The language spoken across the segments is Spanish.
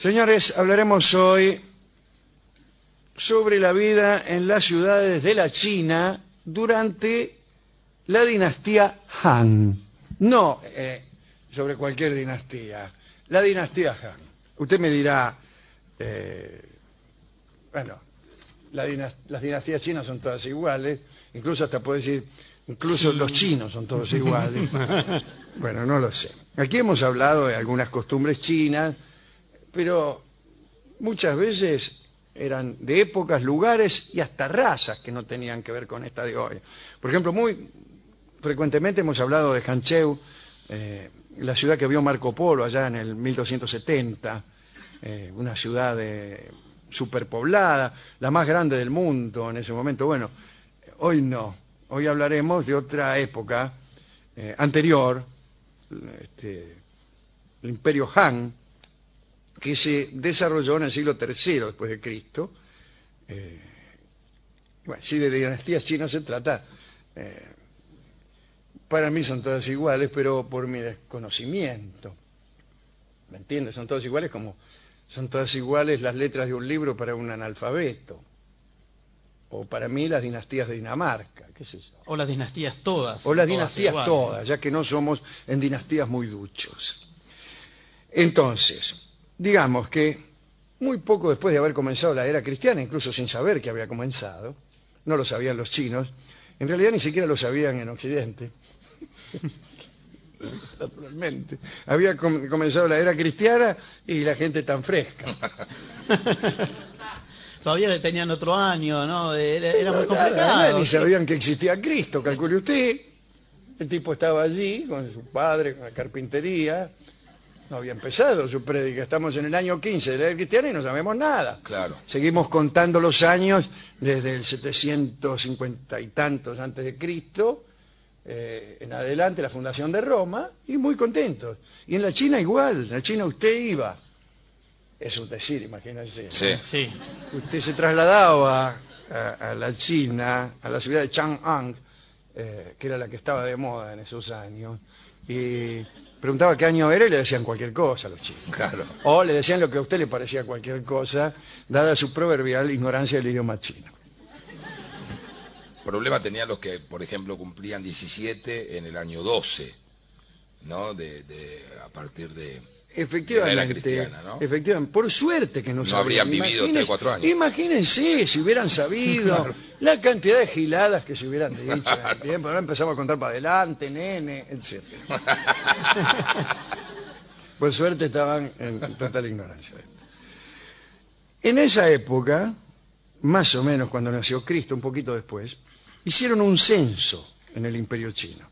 Señores, hablaremos hoy sobre la vida en las ciudades de la China durante la dinastía Han. No eh, sobre cualquier dinastía, la dinastía Han. Usted me dirá, eh, bueno, la las dinastías chinas son todas iguales, incluso hasta puede decir, incluso los chinos son todos iguales. Bueno, no lo sé. Aquí hemos hablado de algunas costumbres chinas, pero muchas veces eran de épocas, lugares y hasta razas que no tenían que ver con esta de hoy. Por ejemplo, muy frecuentemente hemos hablado de Hancheu, eh, la ciudad que vio Marco Polo allá en el 1270, eh, una ciudad superpoblada, la más grande del mundo en ese momento. Bueno, hoy no, hoy hablaremos de otra época eh, anterior, este, el imperio Han, que se desarrolló en el siglo III después de Cristo. Eh, bueno, si de dinastías chinas se trata, eh, para mí son todas iguales, pero por mi desconocimiento. ¿Me entiendes? Son todas iguales como son todas iguales las letras de un libro para un analfabeto. O para mí las dinastías de Dinamarca, qué sé yo. O las dinastías todas. O las todas dinastías igual. todas, ya que no somos en dinastías muy duchos. Entonces, digamos que muy poco después de haber comenzado la era cristiana, incluso sin saber que había comenzado, no lo sabían los chinos, en realidad ni siquiera lo sabían en Occidente, naturalmente. Había com- comenzado la era cristiana y la gente tan fresca. Todavía tenían otro año, ¿no? Era, era muy complicado. Ni sabían que existía Cristo, calcule usted. El tipo estaba allí con su padre, con la carpintería. No había empezado su prédica. Estamos en el año 15 de la era cristiana y no sabemos nada. Claro. Seguimos contando los años desde el 750 y tantos antes de Cristo eh, en adelante, la fundación de Roma, y muy contentos. Y en la China igual. En la China usted iba. Es un decir, imagínense. ¿no? Sí. Sí. Usted se trasladaba a, a la China, a la ciudad de Chang'an, eh, que era la que estaba de moda en esos años, y preguntaba qué año era y le decían cualquier cosa a los chinos. Claro. O le decían lo que a usted le parecía cualquier cosa, dada su proverbial ignorancia del idioma chino. Problema tenían los que, por ejemplo, cumplían 17 en el año 12, ¿no? De, de- a partir de... Efectivamente, efectivamente, por suerte que no, No sabían. habrían vivido tres, cuatro años. Imagínense si hubieran sabido la cantidad de giladas que se hubieran dicho en el tiempo. Ahora empezamos a contar para adelante, nene, etc. por suerte estaban en total ignorancia. En esa época, más o menos cuando nació Cristo, un poquito después, hicieron un censo en el imperio chino.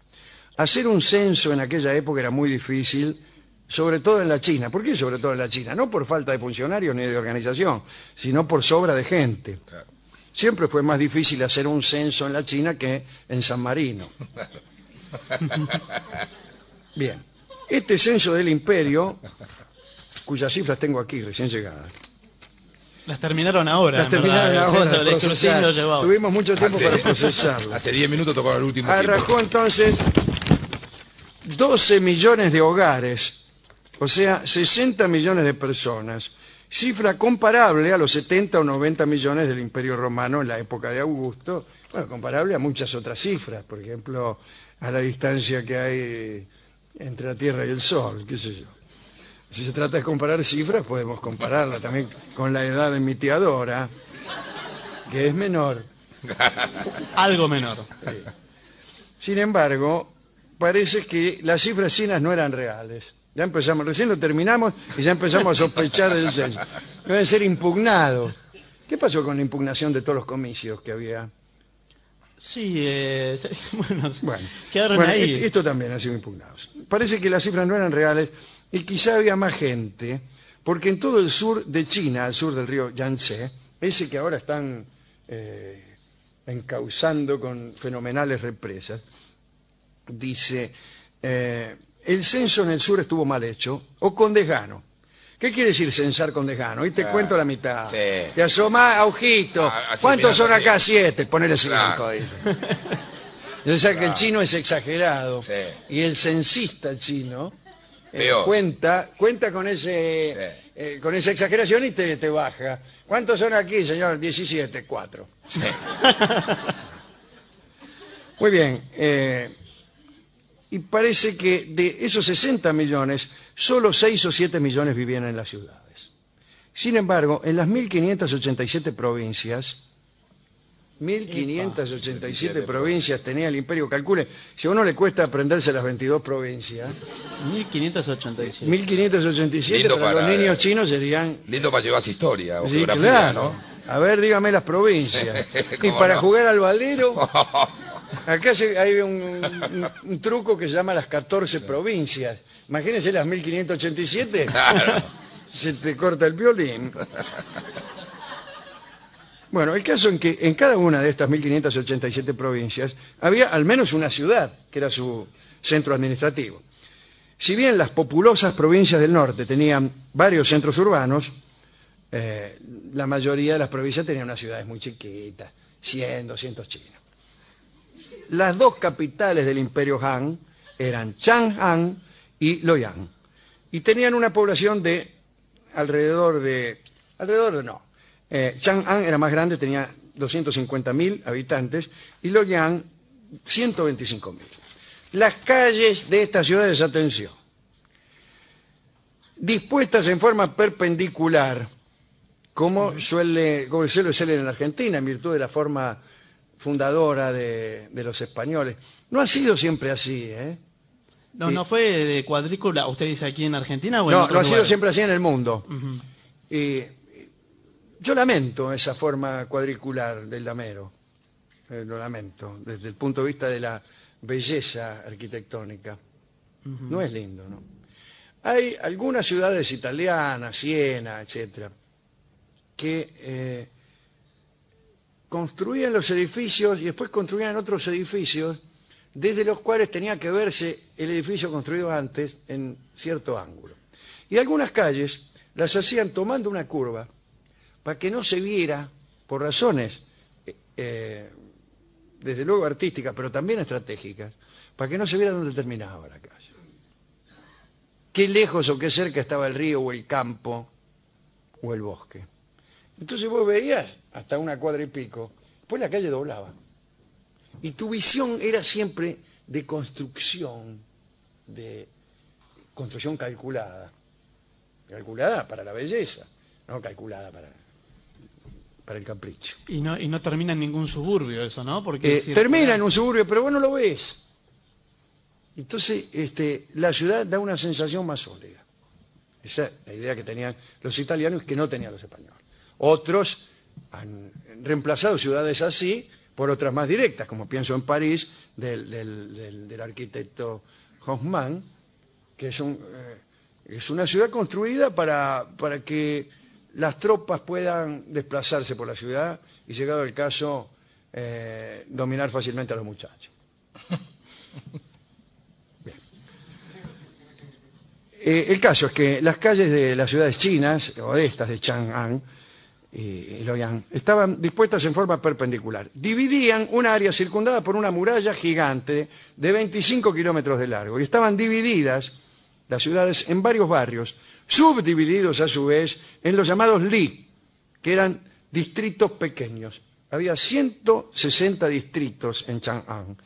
Hacer un censo en aquella época era muy difícil, sobre todo en la China. ¿Por qué sobre todo en la China? No por falta de funcionarios ni de organización, sino por sobra de gente. Claro. Siempre fue más difícil hacer un censo en la China que en San Marino. Bien, este censo del imperio, cuyas cifras tengo aquí recién llegadas, Las terminaron ahora. las terminaron verdad. Ahora. Tuvimos mucho tiempo Hace- para procesarlas. Hace 10 minutos tocó el último tiempo. Arrajó entonces 12 millones de hogares, o sea, 60 millones de personas, cifra comparable a los 70 o 90 millones del Imperio Romano en la época de Augusto, bueno, comparable a muchas otras cifras, por ejemplo, a la distancia que hay entre la Tierra y el Sol, qué sé yo. Si se trata de comparar cifras, podemos compararla también con la edad de mi tía Dora, que es menor. Algo menor. Sin embargo, parece que las cifras chinas no eran reales. Ya empezamos, recién lo terminamos y ya empezamos a sospechar del censo. Deben ser impugnados. ¿Qué pasó con la impugnación de todos los comicios que había? Sí, eh, bueno, Bueno, quedaron bueno, ahí. est- esto también ha sido impugnado. Parece que las cifras no eran reales y quizá había más gente, porque en todo el sur de China, al sur del río Yangtze, ese que ahora están eh, encauzando con fenomenales represas, dice, eh, el censo en el sur estuvo mal hecho o con desgano. ¿Qué quiere decir censar con desgano? Y te Ah, cuento la mitad. sí. Te asoma a ojito. Ah, ¿Cuántos son acá? así. Siete. Ponele cinco, Claro. dice. O sea que el chino es exagerado. Sí. Y el censista chino eh, cuenta, cuenta con ese Sí. eh, con esa exageración y te, te baja. ¿Cuántos son aquí, señor? 17, 4. Sí. Muy bien. eh, y parece que de esos 60 millones, solo 6 o 7 millones vivían en las ciudades. Sin embargo, en las 1587 provincias, 1587 provincias tenía el imperio, calcule, si a uno le cuesta aprenderse las 22 provincias, 1587. 1587 Lindo para, los niños chinos serían... Lindo para llevarse historia o Sí, geografía, claro. ¿no? A ver, dígame las provincias. y ¿Cómo para no? jugar al baldero, acá se- hay un, un- un truco que se llama las 14 provincias. Imagínense las 1587, Claro. se te corta el violín. Bueno, el caso en que en cada una de estas 1587 provincias había al menos una ciudad, que era su centro administrativo. Si bien las populosas provincias del norte tenían varios centros urbanos, eh, la mayoría de las provincias tenían unas ciudades muy chiquitas, 100, 200 chinos. Las dos capitales del imperio Han eran Chang'an y Loyang. Y tenían una población de alrededor de... Alrededor de no. Eh, Chang'an era más grande, tenía 250.000 habitantes y Loyang 125.000. Las calles de estas ciudades, atención, dispuestas en forma perpendicular, como suele, como suele ser en la Argentina, en virtud de la forma fundadora de, de los españoles. No ha sido siempre así, ¿eh? No, Y- no fue de cuadrícula. ¿Usted dice aquí en Argentina o en No, otros no ha sido lugares? siempre así en el mundo. Y, y yo lamento esa forma cuadricular del damero. Eh, lo lamento, desde el punto de vista de la belleza arquitectónica. No es lindo, ¿no? Hay algunas ciudades italianas, Siena, etcétera, que eh, construían los edificios y después construían otros edificios desde los cuales tenía que verse el edificio construido antes en cierto ángulo. Y algunas calles las hacían tomando una curva para que no se viera, por razones, eh, eh, desde luego artísticas, pero también estratégicas, para que no se viera dónde terminaba la calle. Qué lejos o qué cerca estaba el río o el campo o el bosque. Entonces vos veías hasta una cuadra y pico, después la calle doblaba. Y tu visión era siempre de construcción, de construcción calculada. Calculada para la belleza, no calculada para, para el capricho. Y no, y no termina en ningún suburbio eso, ¿no? Porque Eh, termina en un suburbio, pero vos no lo ves. Entonces, este, la ciudad da una sensación más sólida. Esa es la idea que tenían los italianos y que no tenían los españoles. Otros han reemplazado ciudades así por otras más directas, como pienso en París, del, del- arquitecto Haussmann, que es, un, eh, es una ciudad construida para, para que las tropas puedan desplazarse por la ciudad y, llegado el caso, eh, dominar fácilmente a los muchachos. Eh, el caso es que las calles de las ciudades chinas, o de estas de Chang'an y Loyang, estaban dispuestas en forma perpendicular. Dividían un área circundada por una muralla gigante de 25 kilómetros de largo y estaban divididas las ciudades en varios barrios, subdivididos a su vez en los llamados li, que eran distritos pequeños. Había 160 distritos en Chang'an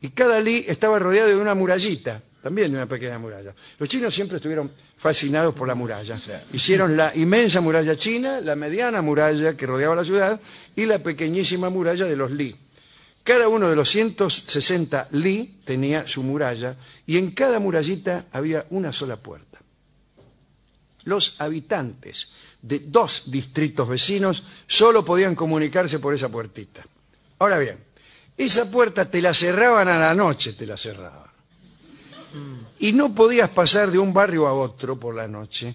y cada li estaba rodeado de una murallita, también de una pequeña muralla. Los chinos siempre estuvieron fascinados por la muralla. Hicieron la inmensa muralla china, la mediana muralla que rodeaba la ciudad y la pequeñísima muralla de los li. Cada uno de los 160 li tenía su muralla y en cada murallita había una sola puerta. Los habitantes de dos distritos vecinos solo podían comunicarse por esa puertita. Ahora bien, esa puerta te la cerraban a la noche, te la cerraban. Y no podías pasar de un barrio a otro por la noche.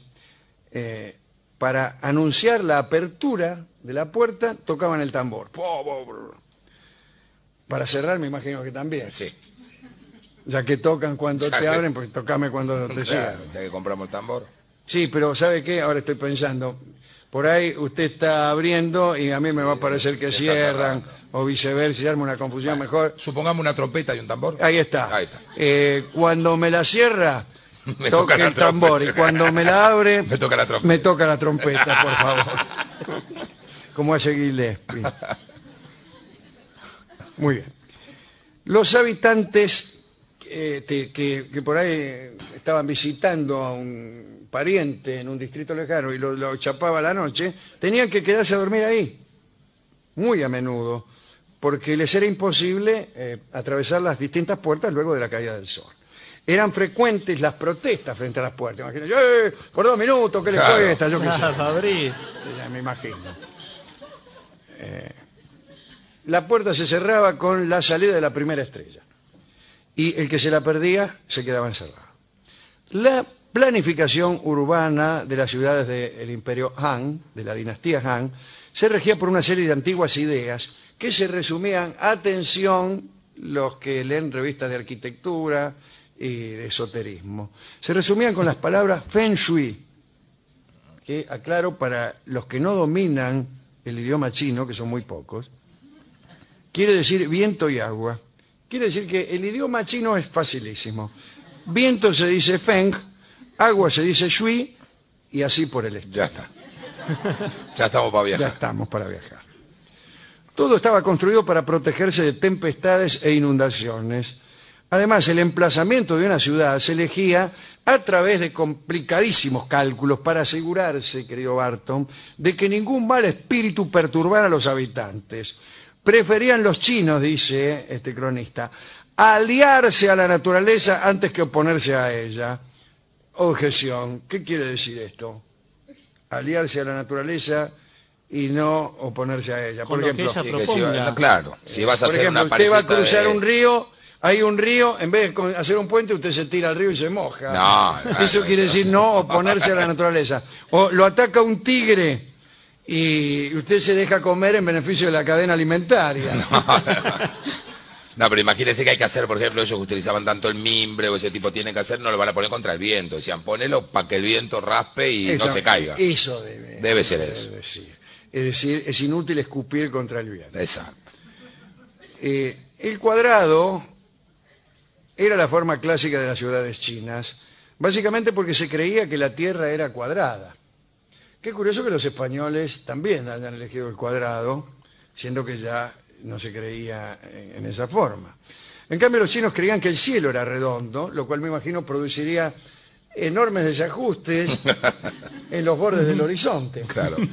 eh, para anunciar la apertura de la puerta, tocaban el tambor. Para cerrar, me imagino que también. Sí. Ya que tocan cuando Ya te que- abren, pues tocame cuando te. Claro, ya que compramos el tambor. Sí, pero ¿sabe qué? Ahora estoy pensando. Por ahí usted está abriendo y a mí me va a parecer que cierran cerrando. O viceversa, y arma una confusión mejor. Supongamos una trompeta y un tambor. Ahí está. Ahí está. Eh, cuando me la cierra, Me toca el tambor y cuando me la abre Me toca la trompeta. me toca la trompeta, por favor. Como hace Gillespie. Muy bien. Los habitantes eh, te- que, que por ahí estaban visitando a un pariente en un distrito lejano y lo, lo chapaba la noche, tenían que quedarse a dormir ahí, muy a menudo, porque les era imposible eh, atravesar las distintas puertas luego de la caída del sol. Eran frecuentes las protestas frente a las puertas. Imagínate, "Eh, por dos minutos, ¿qué les Claro. cuesta? Yo qué sé. Ya me imagino. Eh, la puerta se cerraba con la salida de la primera estrella. Y el que se la perdía se quedaba encerrado. La planificación urbana de las ciudades del imperio Han, de la dinastía Han, se regía por una serie de antiguas ideas que se resumían, atención, los que leen revistas de arquitectura y de esoterismo, se resumían con las palabras Feng Shui, que aclaro para los que no dominan el idioma chino, que son muy pocos, quiere decir viento y agua. Quiere decir que el idioma chino es facilísimo. Viento se dice feng, agua se dice shui y así por el estilo. Ya está. Ya estamos para Ya viajar. estamos para viajar. Todo estaba construido para protegerse de tempestades e inundaciones. Además, el emplazamiento de una ciudad se elegía a través de complicadísimos cálculos para asegurarse, querido Barton, de que ningún mal espíritu perturbara a los habitantes. Preferían los chinos, dice este cronista, aliarse a la naturaleza antes que oponerse a ella. Objeción. ¿Qué quiere decir esto? aliarse a la naturaleza y no oponerse a ella. Con Por que ejemplo, ella claro, si vas a por hacer ejemplo, una usted va a cruzar de- un río, hay un río, en vez de hacer un puente, usted se tira al río y se moja. No, Eso quiere eso- decir no oponerse a la naturaleza. O lo ataca un tigre y usted se deja comer en beneficio de la cadena alimentaria. No, pero imagínense que hay que hacer, por ejemplo, ellos que utilizaban tanto el mimbre o ese tipo tienen que hacer, no lo van a poner contra el viento. Decían, ponelo para que el viento raspe y no se caiga. Eso debe, Debe ser eso. decir. Es decir, es inútil escupir contra el viento. Exacto. Eh, el cuadrado era la forma clásica de las ciudades chinas, básicamente porque se creía que la Tierra era cuadrada. Qué curioso que los españoles también hayan elegido el cuadrado, siendo que ya no se creía en, en esa forma. En cambio, los chinos creían que el cielo era redondo, lo cual me imagino produciría enormes desajustes en los bordes del horizonte. Claro.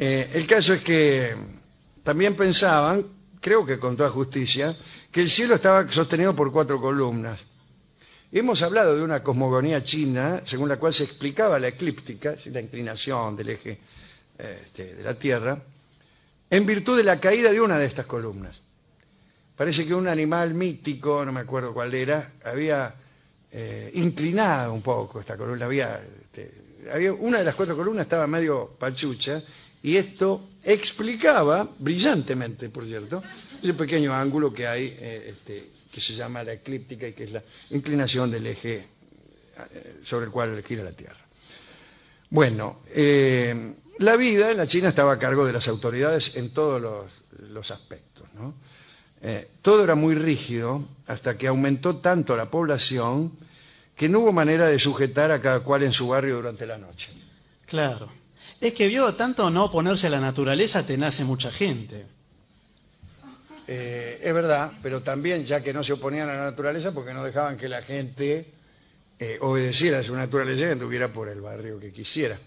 Eh, el caso es que también pensaban, creo que con toda justicia, que el cielo estaba sostenido por cuatro columnas. Hemos hablado de una cosmogonía china según la cual se explicaba la eclíptica, la inclinación del eje este, de la Tierra, en virtud de la caída de una de estas columnas. Parece que un animal mítico, no me acuerdo cuál era, había eh, inclinado un poco esta columna. Había, este, una de las cuatro columnas estaba medio pachucha y esto explicaba, brillantemente por cierto, ese pequeño ángulo que hay, eh, este, que se llama la eclíptica y que es la inclinación del eje eh, sobre el cual gira la Tierra. Bueno, eh, la vida en la China estaba a cargo de las autoridades en todos los, los aspectos. ¿no? Eh, todo era muy rígido hasta que aumentó tanto la población que no hubo manera de sujetar a cada cual en su barrio durante la noche. Claro. Es que vio tanto no oponerse a la naturaleza, te nace mucha gente. Eh, es verdad, pero también ya que no se oponían a la naturaleza porque no dejaban que la gente eh, obedeciera a su naturaleza y anduviera por el barrio que quisiera.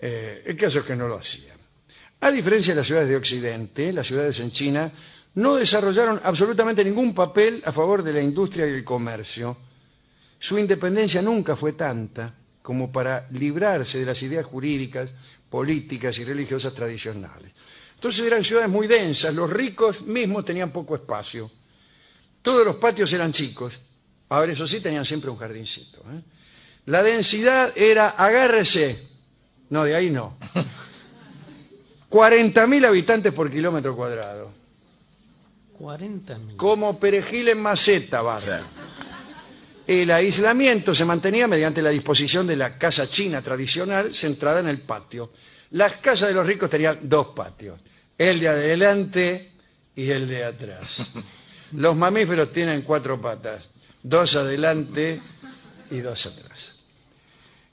Eh, el caso es que no lo hacían. A diferencia de las ciudades de Occidente, las ciudades en China no desarrollaron absolutamente ningún papel a favor de la industria y el comercio. Su independencia nunca fue tanta como para librarse de las ideas jurídicas, políticas y religiosas tradicionales. Entonces eran ciudades muy densas, los ricos mismos tenían poco espacio. Todos los patios eran chicos. Ahora, eso sí, tenían siempre un jardincito. ¿eh? La densidad era, agárrese, no, de ahí no. 40.000 habitantes por kilómetro cuadrado. 40 mil. Como perejil en maceta, sea, El aislamiento se mantenía mediante la disposición de la casa china tradicional centrada en el patio. Las casas de los ricos tenían dos patios, el de adelante y el de atrás. Los mamíferos tienen cuatro patas, dos adelante y dos atrás.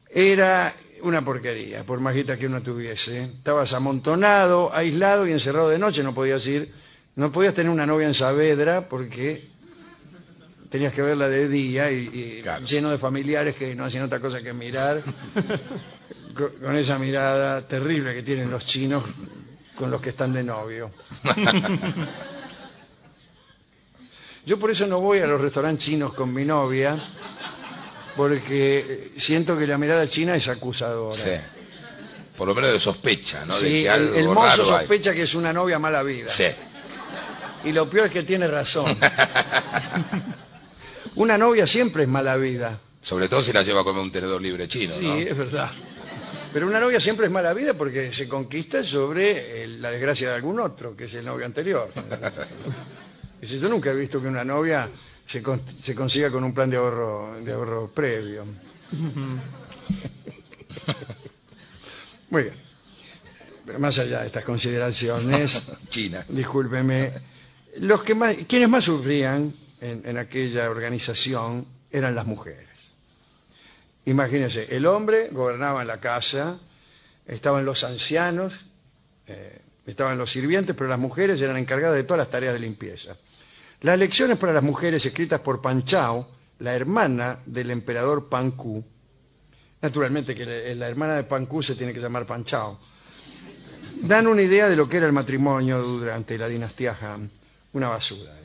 Era una porquería, por majita que uno tuviese. Estabas amontonado, aislado y encerrado de noche, no podías ir, no podías tener una novia en Saavedra porque tenías que verla de día y, y Claro. lleno de familiares que no hacían otra cosa que mirar con, con esa mirada terrible que tienen los chinos con los que están de novio. Yo por eso no voy a los restaurantes chinos con mi novia, porque siento que la mirada china es acusadora. Sí. Por lo menos de sospecha, ¿no? de Sí, que el, algo el mozo raro hay. sospecha que es una novia mala vida. Sí. Y lo peor es que tiene razón. una novia siempre es mala vida. Sobre todo si la lleva a comer un tenedor libre chino, Sí, ¿no? es verdad. Pero una novia siempre es mala vida porque se conquista sobre eh, la desgracia de algún otro, que es el novio anterior. Dice, yo nunca he visto que una novia se, con- se consiga con un plan de ahorro, de ahorro previo. Muy bien. Pero más allá de estas consideraciones, China. discúlpeme, los que más, quienes más sufrían en, aquella organización eran las mujeres. Imagínense, el hombre gobernaba la casa, estaban los ancianos, eh, estaban los sirvientes, pero las mujeres eran encargadas de todas las tareas de limpieza. Las lecciones para las mujeres escritas por Panchao, la hermana del emperador Pancú, naturalmente que la, la hermana de Pancú se tiene que llamar Panchao, dan una idea de lo que era el matrimonio durante la dinastía Han, una basura.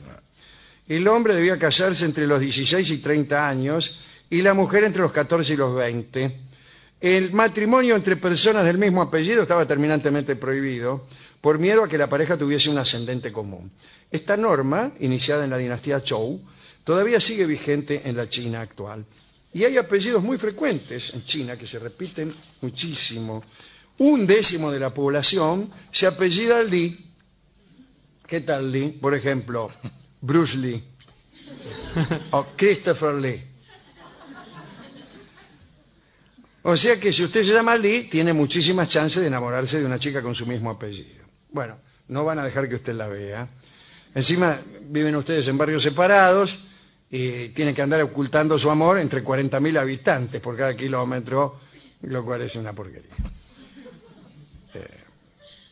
El hombre debía casarse entre los 16 y 30 años y la mujer entre los 14 y los 20. El matrimonio entre personas del mismo apellido estaba terminantemente prohibido por miedo a que la pareja tuviese un ascendente común. Esta norma, iniciada en la dinastía Zhou, todavía sigue vigente en la China actual. Y hay apellidos muy frecuentes en China que se repiten muchísimo. Un décimo de la población se apellida Li. ¿Qué tal Lee? Por ejemplo, Bruce Lee o Christopher Lee. O sea que si usted se llama Lee, tiene muchísimas chances de enamorarse de una chica con su mismo apellido. Bueno, no van a dejar que usted la vea. Encima viven ustedes en barrios separados y tienen que andar ocultando su amor entre 40.000 habitantes por cada kilómetro, lo cual es una porquería. Eh,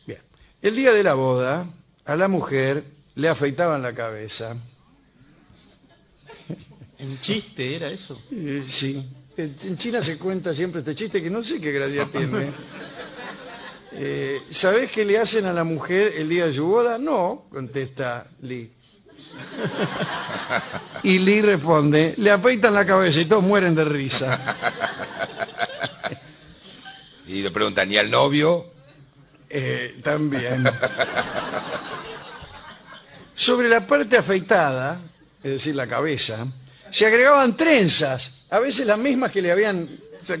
bien. El día de la boda, a la mujer le afeitaban la cabeza. En chiste era eso. Eh, sí. En China se cuenta siempre este chiste que no sé qué gracia tiene. Eh, ¿Sabés qué le hacen a la mujer el día de su boda? No, contesta Lee. Y Lee responde, le afeitan la cabeza y todos mueren de risa. Y le preguntan, ¿y al novio? Eh, también. Sobre la parte afeitada, es decir, la cabeza, se agregaban trenzas, a veces las mismas que le habían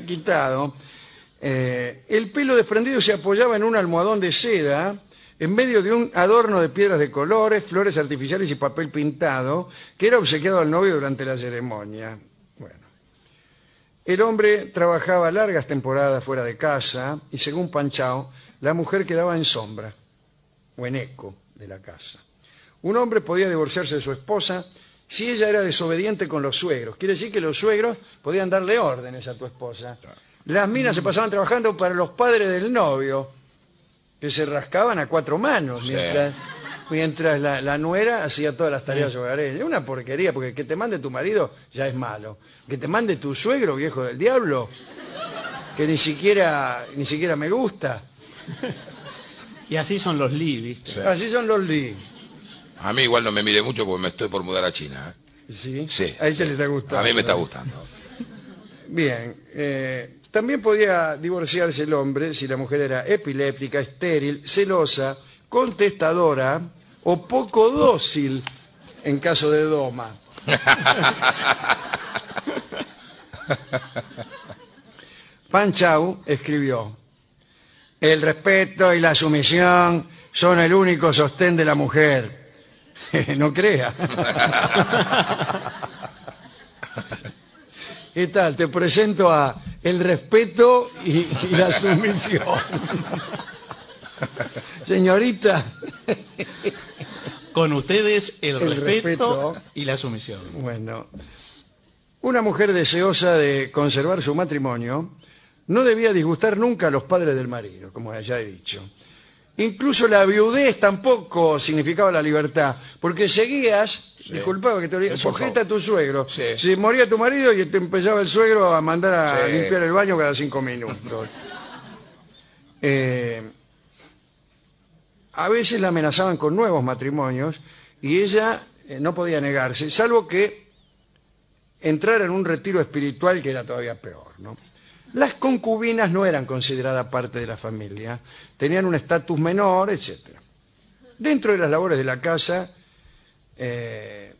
quitado. Eh, el pelo desprendido se apoyaba en un almohadón de seda en medio de un adorno de piedras de colores, flores artificiales y papel pintado que era obsequiado al novio durante la ceremonia. Bueno. El hombre trabajaba largas temporadas fuera de casa y según Panchao, la mujer quedaba en sombra o en eco de la casa. Un hombre podía divorciarse de su esposa si ella era desobediente con los suegros. Quiere decir que los suegros podían darle órdenes a tu esposa. Las minas se pasaban trabajando para los padres del novio, que se rascaban a cuatro manos mientras, mientras la, la nuera hacía todas las tareas hogareñas. Es una porquería, porque que te mande tu marido ya es malo. Que te mande tu suegro, viejo del diablo, que ni siquiera, ni siquiera me gusta. Y así son los Lee, ¿viste? Sí. Así son los Lee. A mí igual no me mire mucho porque me estoy por mudar a China. ¿eh? ¿Sí? Sí. Ahí te le está gustando. A mí me está gustando. Bien. eh, también podía divorciarse el hombre si la mujer era epiléptica, estéril, celosa, contestadora o poco dócil en caso de doma. Pan Chau escribió, el respeto y la sumisión son el único sostén de la mujer. no crea. ¿Qué tal? Te presento a el respeto y, y la sumisión. Señorita, Con ustedes el, El respeto, respeto. y la sumisión. Bueno, una mujer deseosa de conservar su matrimonio no debía disgustar nunca a los padres del marido, como ya he dicho. Incluso la viudez tampoco significaba la libertad, porque seguías, disculpaba que te olvidé, Eso sujeta a tu suegro. Sí. Si moría tu marido y te empezaba el suegro a mandar a Sí. limpiar el baño cada cinco minutos. Eh, a veces la amenazaban con nuevos matrimonios y ella eh, no podía negarse, salvo que entrara en un retiro espiritual que era todavía peor. ¿no? Las concubinas no eran consideradas parte de la familia, tenían un estatus menor, etc. Dentro de las labores de la casa, eh,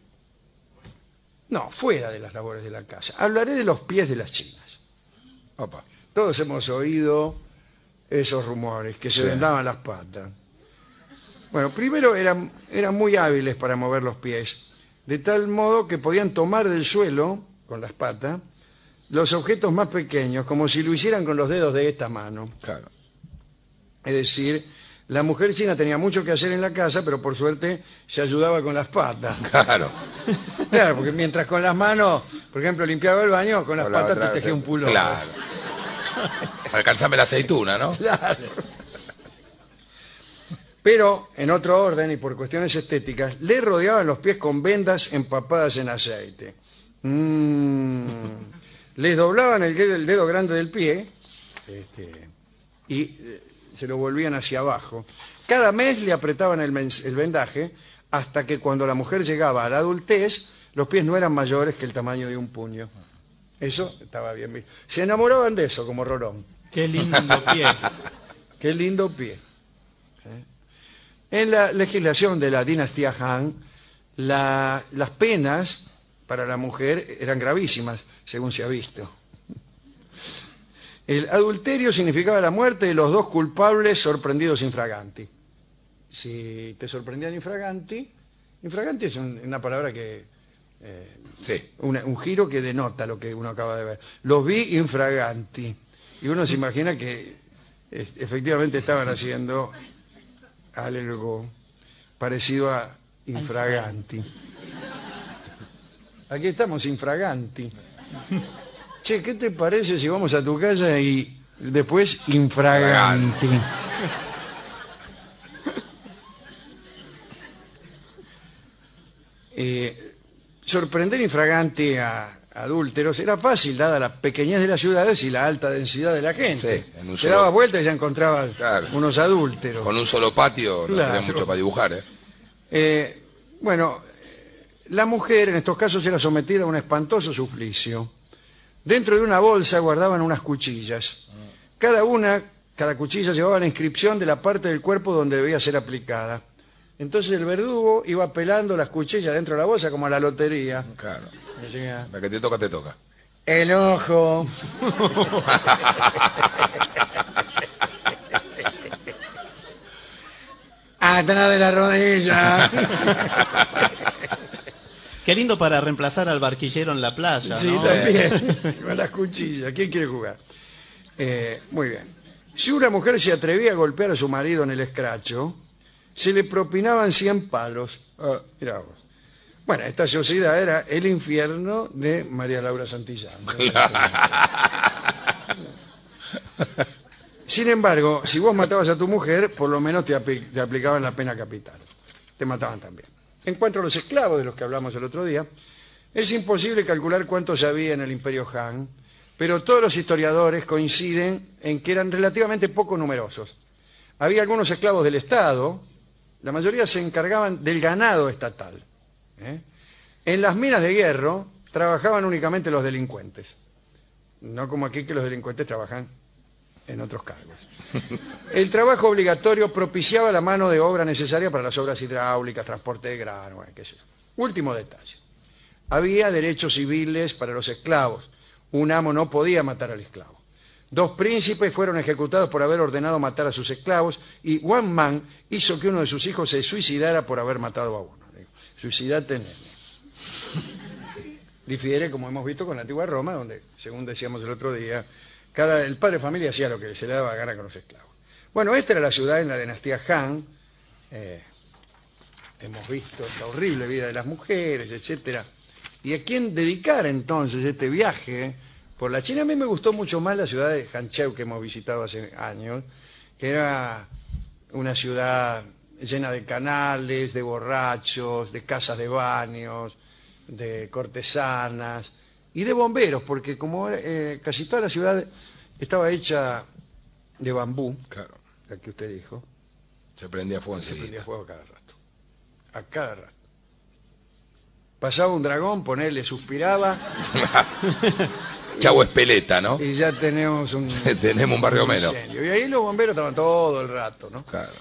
no, fuera de las labores de la casa, hablaré de los pies de las chinas. Opa. Todos hemos oído esos rumores, que se Sí. vendaban las patas. Bueno, primero eran, eran muy hábiles para mover los pies, de tal modo que podían tomar del suelo, con las patas, los objetos más pequeños, como si lo hicieran con los dedos de esta mano. Claro. Es decir, la mujer china tenía mucho que hacer en la casa, pero por suerte se ayudaba con las patas. Claro. Claro, porque mientras con las manos, por ejemplo, limpiaba el baño, con las la patas otra- te tejía un pullover. Claro. Alcanzame la aceituna, ¿no? Claro. Pero, en otro orden y por cuestiones estéticas, le rodeaban los pies con vendas empapadas en aceite. Mm. Les doblaban el dedo, el dedo grande del pie este, y eh, se lo volvían hacia abajo. Cada mes le apretaban el, vendaje hasta que cuando la mujer llegaba a la adultez, los pies no eran mayores que el tamaño de un puño. Eso estaba bien visto. Se enamoraban de eso, como Rolón. Qué lindo pie. Qué lindo pie. ¿Eh? En la legislación de la dinastía Han, la- las penas para la mujer eran gravísimas, según se ha visto. El adulterio significaba la muerte de los dos culpables sorprendidos infraganti. Si te sorprendían infraganti, infraganti es un- una palabra que Sí. una- un giro que denota lo que uno acaba de ver. Los vi infraganti. Y uno se imagina que es- efectivamente estaban haciendo algo parecido a infraganti. Aquí estamos, infraganti. Che, ¿qué te parece si vamos a tu casa y después infraganti? Eh, sorprender infraganti a adúlteros era fácil, dada la pequeñez de las ciudades y la alta densidad de la gente. Sí, en un Te solo- dabas vuelta y ya encontrabas Claro. unos adúlteros. Con un solo patio no Claro. tenés mucho para dibujar, ¿eh? Eh, bueno, la mujer en estos casos era sometida a un espantoso suplicio. Dentro de una bolsa guardaban unas cuchillas. Cada una, cada cuchilla llevaba la inscripción de la parte del cuerpo donde debía ser aplicada. Entonces el verdugo iba pelando las cuchillas dentro de la bolsa como a la lotería. Claro. Decía, La que te toca, te toca. El ojo. Atrás de la rodilla. Qué lindo para reemplazar al barquillero en la playa, Sí, ¿no? también. Con las cuchillas. ¿Quién quiere jugar? Eh, muy bien. Si una mujer se atrevía a golpear a su marido en el escracho, se le propinaban 100 palos. Ah, mirá vos. Bueno, esta sociedad era el infierno de María Laura Santillán. Sin embargo, si vos matabas a tu mujer, por lo menos te aplicaban la pena capital. Te mataban también. En cuanto a los esclavos de los que hablamos el otro día, es imposible calcular cuántos había en el Imperio Han, pero todos los historiadores coinciden en que eran relativamente poco numerosos. Había algunos esclavos del Estado, la mayoría se encargaban del ganado estatal. ¿eh? En las minas de hierro trabajaban únicamente los delincuentes. No como aquí que los delincuentes trabajan en otros cargos. El trabajo obligatorio propiciaba la mano de obra necesaria para las obras hidráulicas, transporte de grano, bueno, qué sé. Último detalle. Había derechos civiles para los esclavos. Un amo no podía matar al esclavo. Dos príncipes fueron ejecutados por haber ordenado matar a sus esclavos y One Man hizo que uno de sus hijos se suicidara por haber matado a uno. Suicidate, nene. Difiere, como hemos visto, con la antigua Roma, donde, según decíamos el otro día, cada, el padre de familia hacía lo que se le daba gana con los esclavos. Bueno, esta era la ciudad en la dinastía Han. eh, hemos visto la horrible vida de las mujeres, etcétera. ¿Y a quién dedicar entonces este viaje por la China? A mí me gustó mucho más la ciudad de Hancheu que hemos visitado hace años, que era una ciudad llena de canales, de borrachos, de casas de baños, de cortesanas y de bomberos, porque como eh, casi toda la ciudad estaba hecha de bambú, Claro. la que usted dijo, Se prendía fuego se prendía fuego a cada rato. A cada rato. Pasaba un dragón, ponerle, suspiraba Chavo Espeleta, ¿no? y ya tenemos un, Tenemos un barrio menos. incendio. Y ahí los bomberos estaban todo el rato, ¿no? Claro.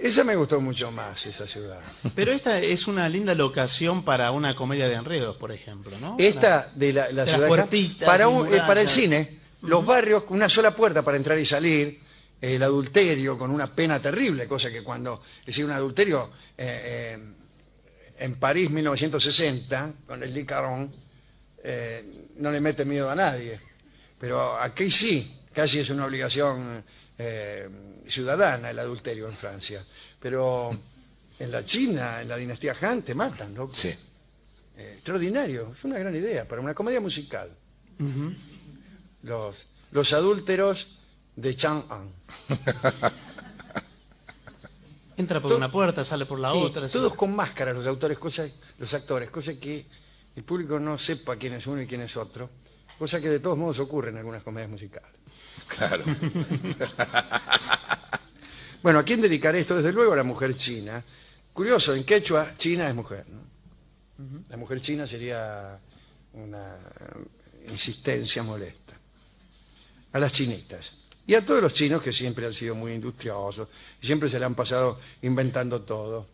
Esa me gustó mucho más, esa ciudad. Pero esta es una linda locación para una comedia de enredos, por ejemplo, ¿no? Esta de la, la de ciudad para, un- eh, para el cine, los barrios con una sola puerta para entrar y salir, el adulterio con una pena terrible, cosa que cuando, es decir, un adulterio eh, eh, en París 1960, con el Licaron, eh, no le mete miedo a nadie. Pero aquí sí, casi es una obligación eh, ciudadana el adulterio en Francia. Pero en la China, en la dinastía Han, te matan, loco. Sí. Eh, extraordinario, es una gran idea para una comedia musical. los, los adúlteros de Chang'an. Entra por una puerta, sale por la Sí, otra. todos con máscaras los autores, cosas, los actores, cosa que el público no sepa quién es uno y quién es otro, cosa que de todos modos ocurre en algunas comedias musicales. Claro. Bueno, ¿a quién dedicar esto? Desde luego a la mujer china. Curioso, en quechua, China es mujer. ¿no? La mujer china sería una insistencia molesta. A las chinitas. Y a todos los chinos que siempre han sido muy industriosos, siempre se le han pasado inventando todo.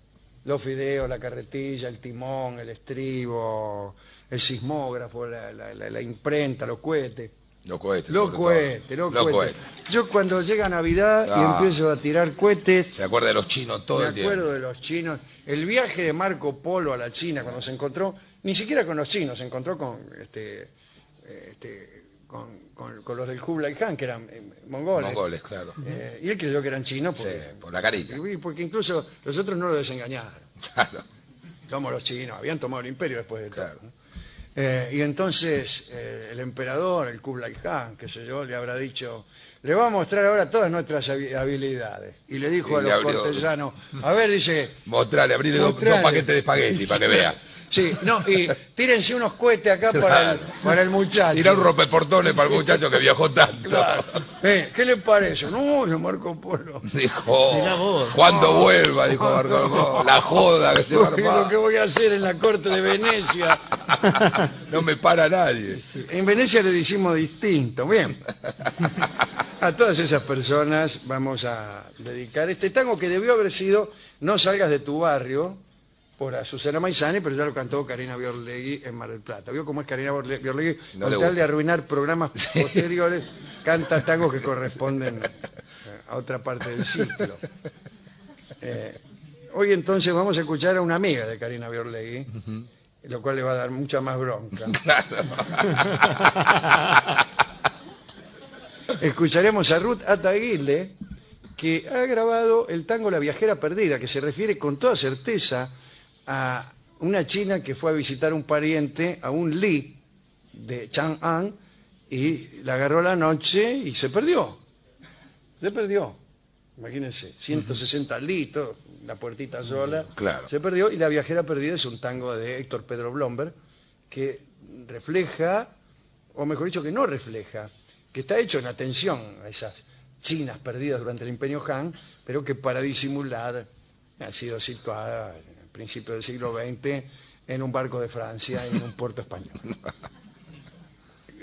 Los fideos, la carretilla, el timón, el estribo, el sismógrafo, la, la- la- la imprenta, los cohetes. Los cohetes. Los todo. cohetes, los Los cohetes. cohetes. Yo cuando llega Navidad y Ah. empiezo a tirar cohetes, Se acuerda de los chinos todo me el tiempo. acuerdo de los chinos. El viaje de Marco Polo a la China cuando se encontró, ni siquiera con los chinos, se encontró con este, este, con, con- con los del Kublai Khan, que eran eh, mongoles. Mongoles, claro. Eh, y él creyó que eran chinos Sí, por la carita. porque incluso los otros no lo desengañaron. Claro. Somos los chinos, habían tomado el imperio después de todo. Claro. ¿no? Eh, y entonces eh, el emperador, el Kublai Khan, qué sé yo, le habrá dicho, le va a mostrar ahora todas nuestras habi- habilidades. Y le dijo Y a los abrió- cortesanos, a ver, dice, Mostrale, abrirle dos, dos paquetes de espagueti para que vea. sí, no, y tírense unos cohetes acá para el, para el muchacho. Tira un rompeportones para el muchacho que viajó tanto. Claro. Eh, ¿Qué le parece? No, yo Marco Polo. Dijo, cuando vuelva, dijo Marco Polo, la joda que se va a Lo que voy a hacer en la corte de Venecia. No me para nadie. En Venecia le decimos distinto. Bien. A todas esas personas vamos a dedicar este tango que debió haber sido No salgas de tu barrio por Azucena Maizani, pero ya lo cantó Karina Biorlegui en Mar del Plata. ¿Vio cómo es Karina Biorle- Biorlegui? No Con tal de arruinar programas posteriores, canta tangos que corresponden eh, a otra parte del ciclo. Eh, hoy entonces vamos a escuchar a una amiga de Karina Biorlegui, lo cual le va a dar mucha más bronca. Escucharemos a Ruth Ataguilde, que ha grabado el tango La viajera perdida, que se refiere con toda certeza a una china que fue a visitar un pariente, a un Li de Chang'an, y la agarró la noche y se perdió. Se perdió. Imagínense, 160 litros, la puertita sola. Claro. Se perdió y La viajera perdida es un tango de Héctor Pedro Blomberg que refleja, o mejor dicho, que no refleja, que está hecho en atención a esas chinas perdidas durante el Imperio Han, pero que para disimular ha sido situada principio del siglo XX en un barco de Francia en un puerto español.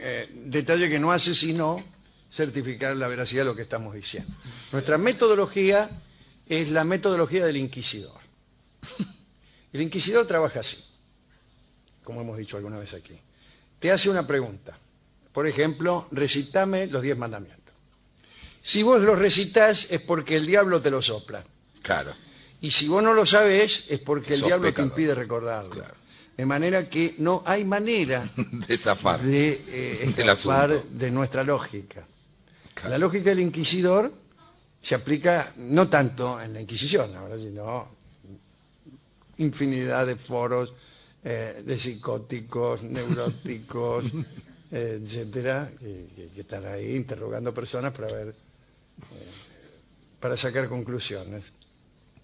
Eh, detalle que no hace sino certificar la veracidad de lo que estamos diciendo. Nuestra metodología es la metodología del inquisidor. El inquisidor trabaja así, como hemos dicho alguna vez aquí. Te hace una pregunta. Por ejemplo, recitame los diez mandamientos. Si vos los recitas es porque el diablo te lo sopla. Claro. Y si vos no lo sabés es porque el Sos diablo pecador. te impide recordarlo. Claro. De manera que no hay manera De zafar. de eh, escapar de nuestra lógica. Claro. La lógica del inquisidor se aplica no tanto en la Inquisición, ahora, sino infinidad de foros eh, de psicóticos, neuróticos, eh, etcétera, que, que- que están ahí interrogando personas para ver, eh, para sacar conclusiones.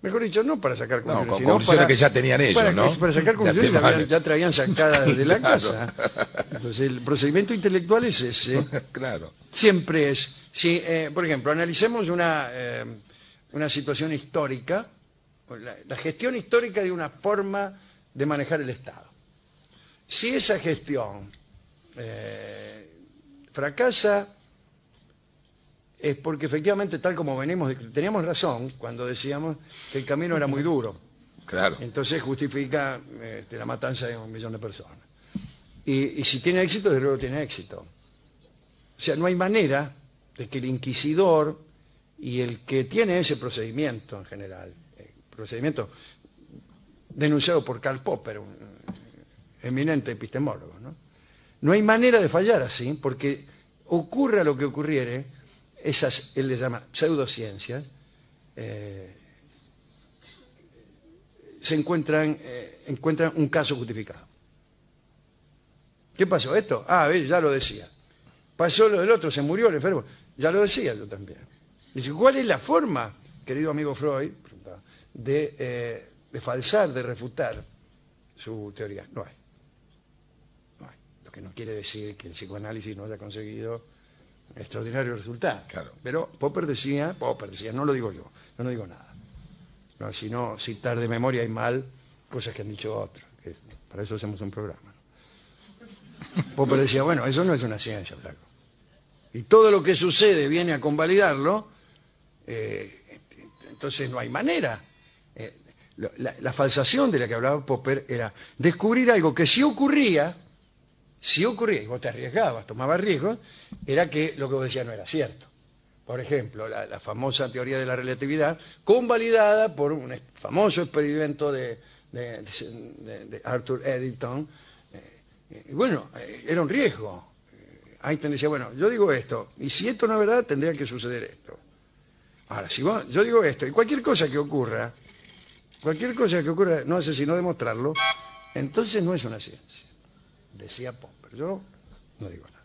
Mejor dicho, no para sacar No, conclusiones, con sino conclusiones para- que ya tenían ellos, para, ¿no? Para sacar conclusiones ya, habían- ya traían sacadas de la Claro. casa. Entonces, el procedimiento intelectual es ese claro. siempre es, si, eh, por ejemplo, analicemos una, eh, una situación histórica, la gestión histórica de una forma de manejar el Estado. Si esa gestión eh, fracasa, es porque efectivamente, tal como venimos, teníamos razón cuando decíamos que el camino era muy duro. Claro. Entonces justifica este, la matanza de un millón de personas. Y, y si tiene éxito, desde luego tiene éxito. O sea, no hay manera de que el inquisidor y el que tiene ese procedimiento en general, eh, procedimiento denunciado por Karl Popper, un eh, eminente epistemólogo, ¿no? No hay manera de fallar así, porque ocurra lo que ocurriere, esas, él les llama pseudociencias, eh, se encuentran, eh, encuentran un caso justificado. ¿Qué pasó esto? Ah, a ver, ya lo decía. Pasó lo del otro, se murió el enfermo. Ya lo decía yo también. Dice, ¿cuál es la forma, querido amigo Freud, de, eh, de falsar, de refutar su teoría? No hay. No hay. Lo que no quiere decir que el psicoanálisis no haya conseguido extraordinarios resultados. Claro. Pero Popper decía, Popper decía, no lo digo yo, yo no digo nada. No, si no, citar de memoria y mal cosas que han dicho otros. que para eso hacemos un programa. ¿no? Popper decía, bueno, eso no es una ciencia, flaco. Y todo lo que sucede viene a convalidarlo, eh, entonces no hay manera. Eh, la, la falsación de la que hablaba Popper era descubrir algo que si ocurría, si ocurría, y vos te arriesgabas, tomabas riesgos, era que lo que vos decías no era cierto. Por ejemplo, la, famosa teoría de la relatividad, convalidada por un famoso experimento de, Arthur Eddington. Eh, bueno, eh, era un riesgo. Eh, Einstein decía, bueno, yo digo esto, y si esto no es verdad, tendría que suceder esto. Ahora, si vos- yo digo esto, y cualquier cosa que ocurra, cualquier cosa que ocurra, no hace sino demostrarlo, entonces no es una ciencia. Decía Popper, yo no digo nada.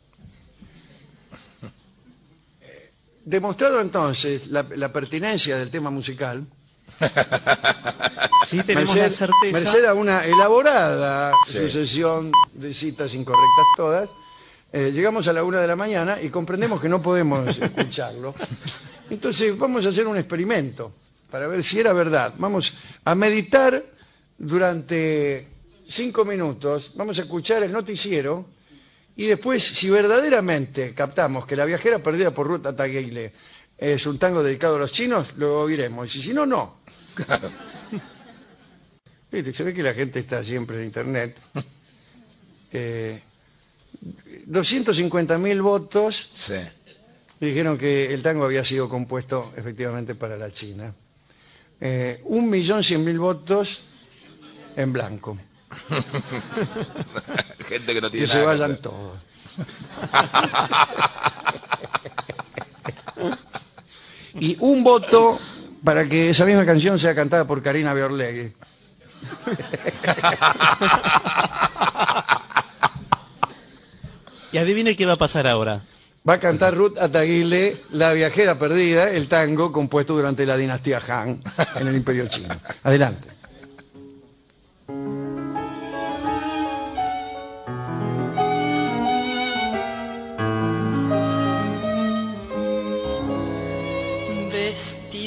Eh, Demostrado entonces la, la pertinencia del tema musical, Sí tenemos merced, la certeza. merced a una elaborada Sí. sucesión de citas incorrectas todas, eh, llegamos a la una de la mañana y comprendemos que no podemos escucharlo. Entonces vamos a hacer un experimento para ver si era verdad. Vamos a meditar durante cinco minutos, vamos a escuchar el noticiero y después, si verdaderamente captamos que La viajera perdida por Ruth Ataguile es un tango dedicado a los chinos, lo oiremos. Y si no, no. Mire, se ve que la gente está siempre en internet. Eh, 250.000 votos Sí. dijeron que el tango había sido compuesto efectivamente para la China. Eh, 1.100.000 votos en blanco. Gente que no tiene Que se nada que vayan todos. y un voto para que esa misma canción sea cantada por Karina Biorlegui. Y adivine qué va a pasar ahora. Va a cantar Ruth Ataguile, La viajera perdida, el tango compuesto durante la dinastía Han en el Imperio Chino. Adelante.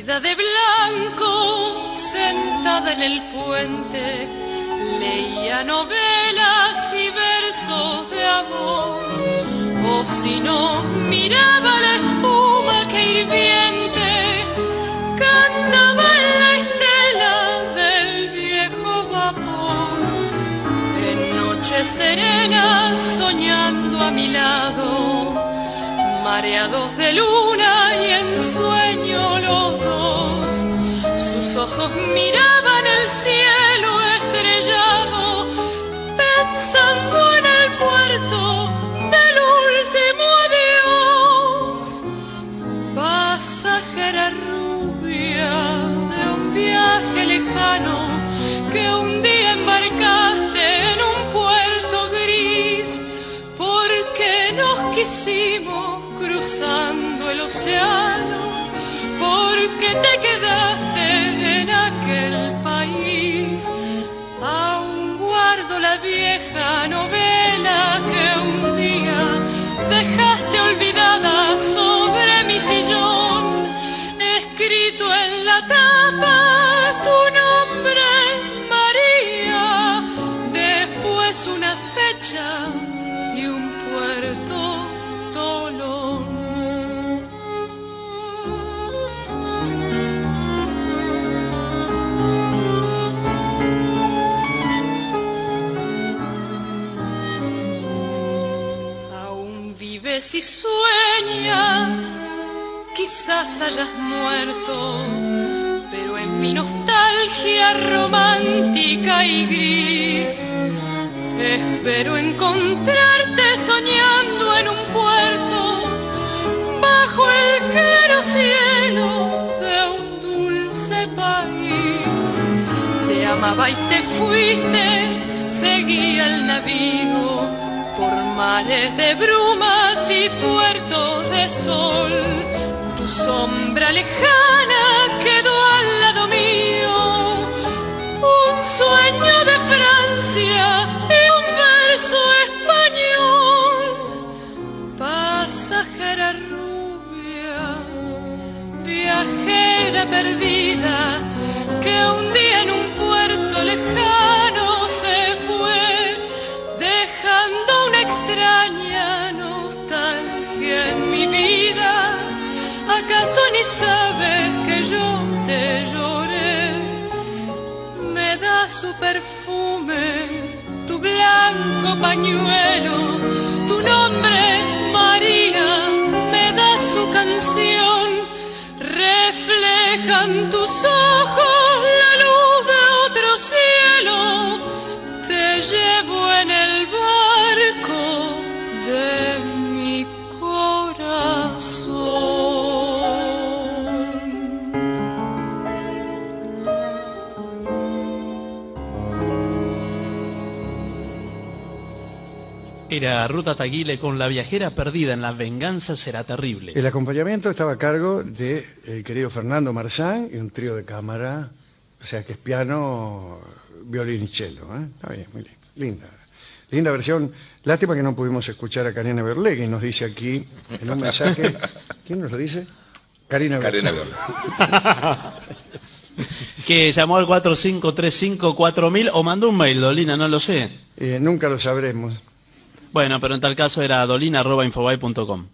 Vestida de blanco, sentada en el puente, leía novelas y versos de amor. O si no, miraba la espuma que hirviente cantaba en la estela del viejo vapor. En noches serenas, soñando a mi lado mareados de luna y en sueño miraban el cielo estrellado, pensando en el puerto del último adiós. Pasajera rubia de un viaje lejano que un día embarcaste en un puerto gris, porque nos quisimos cruzando el océano, porque te quedaste aquel país. Aún guardo la vieja novela Vives y sueñas, quizás hayas muerto, pero en mi nostalgia romántica y gris, espero encontrarte soñando en un puerto, bajo el claro cielo de un dulce país. Te amaba y te fuiste, seguía el navío mares de brumas y puertos de sol. Tu sombra lejana quedó al lado mío, un sueño de Francia y un verso español. Pasajera rubia, viajera perdida, que un día en un puerto lejano extraña nostalgia en mi vida. ¿Acaso ni sabes que yo te lloré? Me da su perfume, tu blanco pañuelo, tu nombre, María, me da su canción. Reflejan tus ojos Era Ruta Taguile con La viajera perdida en La venganza será terrible. El acompañamiento estaba a cargo de el querido Fernando Marzán y un trío de cámara, o sea que es piano, violín y cello. ¿eh? Está bien, muy lindo. linda. Linda versión. Lástima que no pudimos escuchar a Karina Berlegui, nos dice aquí en un mensaje. ¿Quién nos lo dice? Karina Karina Berlegui. Que llamó al 45354000 o mandó un mail, Dolina, no lo sé. Eh, nunca lo sabremos. Bueno, pero en tal caso era dolina.infobay.com.